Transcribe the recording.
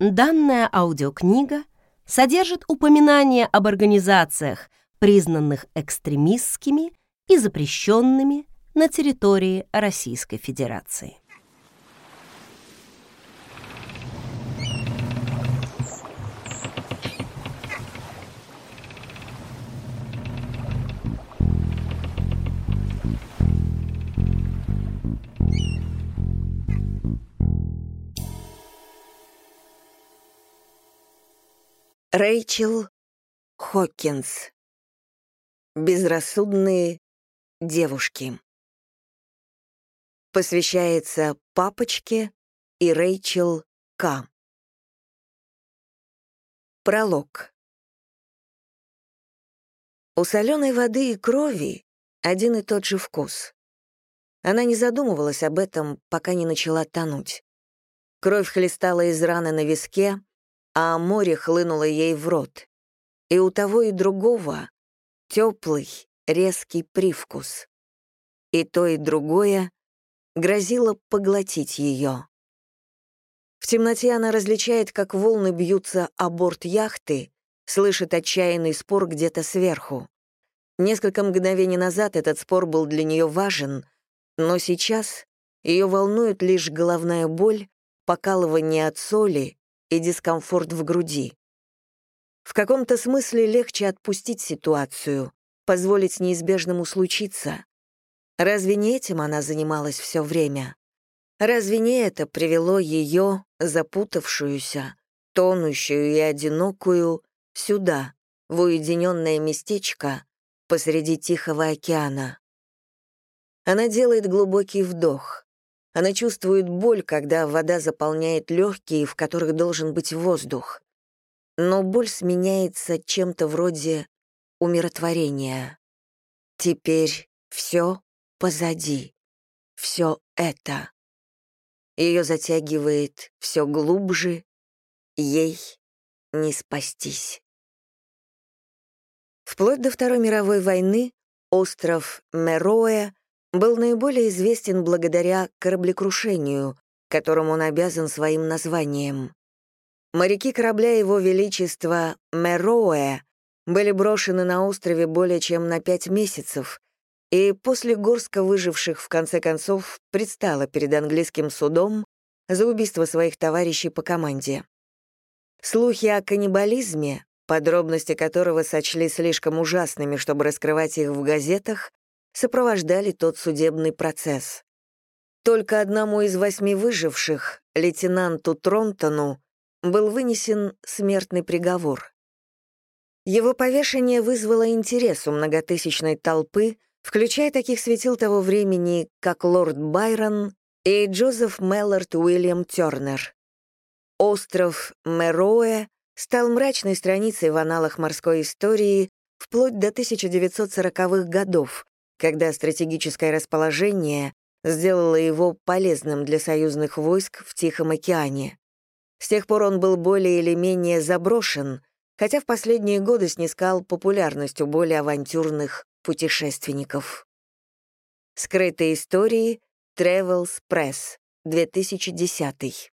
Данная аудиокнига содержит упоминания об организациях, признанных экстремистскими и запрещенными на территории Российской Федерации. Рэйчел Хокинс. Безрассудные девушки. Посвящается папочке и Рэйчел К. Пролог. У соленой воды и крови один и тот же вкус. Она не задумывалась об этом, пока не начала тонуть. Кровь хлестала из раны на виске, а море хлынуло ей в рот. И у того и другого теплый, резкий привкус. И то, и другое грозило поглотить ее. В темноте она различает, как волны бьются о борт яхты, слышит отчаянный спор где-то сверху. Несколько мгновений назад этот спор был для нее важен, но сейчас ее волнует лишь головная боль, покалывание от соли и дискомфорт в груди. В каком-то смысле легче отпустить ситуацию, позволить неизбежному случиться. Разве не этим она занималась все время? Разве не это привело ее, запутавшуюся, тонущую и одинокую, сюда, в уединенное местечко посреди Тихого океана? Она делает глубокий вдох. Она чувствует боль, когда вода заполняет легкие, в которых должен быть воздух. Но боль сменяется чем-то вроде умиротворения. Теперь все позади. Все это. Ее затягивает все глубже, ей не спастись. Вплоть до Второй мировой войны остров Мероэ был наиболее известен благодаря кораблекрушению, которому он обязан своим названием. Моряки корабля Его Величества Мероэ были брошены на острове более чем на пять месяцев, и после горско выживших в конце концов предстала перед английским судом за убийство своих товарищей по команде. Слухи о каннибализме, подробности которого сочли слишком ужасными, чтобы раскрывать их в газетах, сопровождали тот судебный процесс. Только одному из восьми выживших, лейтенанту Тронтону, был вынесен смертный приговор. Его повешение вызвало интерес у многотысячной толпы, включая таких светил того времени, как лорд Байрон и Джозеф Меллард Уильям Тернер. Остров Мероэ стал мрачной страницей в аналах морской истории вплоть до 1940-х годов, когда стратегическое расположение сделало его полезным для союзных войск в Тихом океане. С тех пор он был более или менее заброшен, хотя в последние годы снискал популярность у более авантюрных путешественников. Скрытые истории Travels Press, 2010.